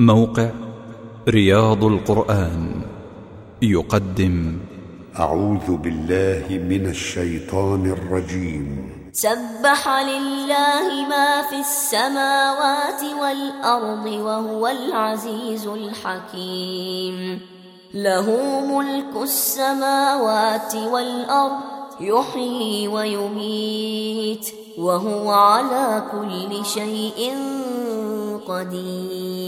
موقع رياض القرآن يقدم أعوذ بالله من الشيطان الرجيم. سبح لله ما في السماوات والأرض وهو العزيز الحكيم. له ملك السماوات والأرض يحيي ويميت وهو على كل شيء قدير.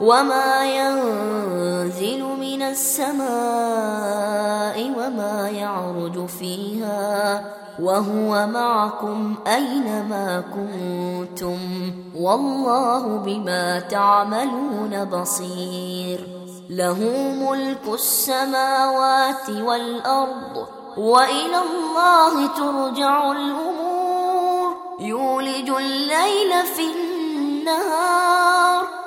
وما ينزل من السماء وما يعرج فيها وهو معكم أينما كنتم والله بما تعملون بصير له ملك السماوات والأرض وإلى الله ترجع الأمور يولج الليل في النهار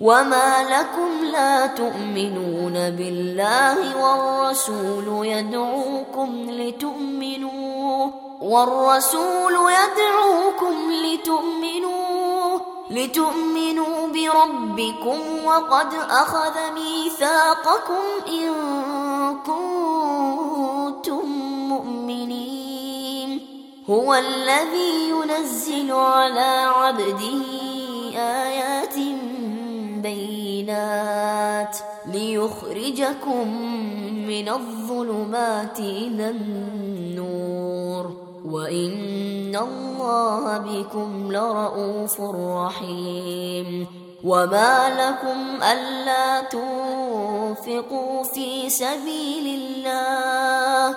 وما لكم لا تؤمنون بالله والرسول يدعوكم لتؤمنوا والرسول يدعوكم لتؤمنوا لتؤمنوا بربكم وقد أخذ ميثاقكم إن كنتم مؤمنين هو الذي ينزل على عبده آيات بينات ليخرجكم من الظلمات إلى النور. وإن الله بكم لرؤوف رحيم. وما لكم ألا تنفقوا في سبيل الله.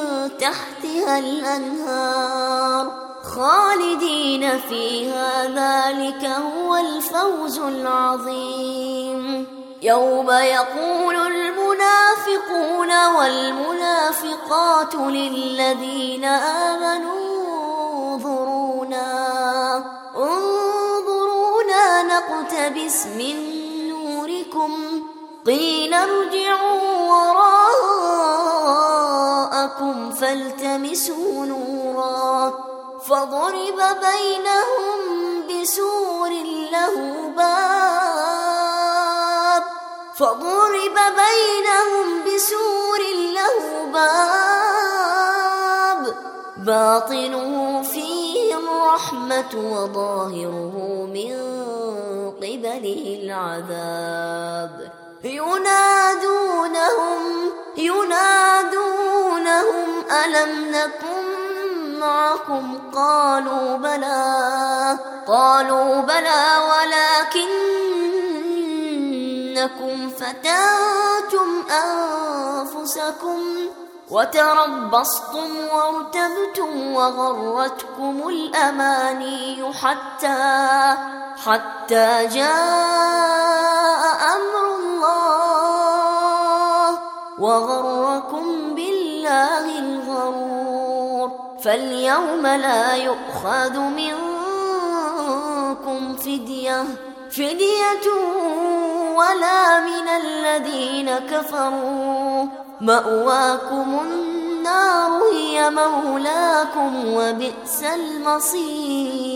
تحتها الأنهار خالدين فيها ذلك هو الفوز العظيم. يوم يقول المنافقون والمنافقات للذين آمنوا انظرونا انظرونا نقتبس من نوركم. قيل ارجعوا وراءكم فالتمسوا نورا فضرب بينهم بسور له باب فضرب بينهم بسور له باب باطنه فيه الرحمة وظاهره من مثله العذاب ينادونهم ألم نكن معكم قالوا بلى قالوا بلى ولكنكم فتنتم أنفسكم وتربصتم وارتبتم وغرتكم الأماني حتى حتى جاء أمر الله وغركم فاليوم لا يؤخذ منكم فدية فدية ولا من الذين كفروا. مأواكم النار هي مولاكم وبئس المصير.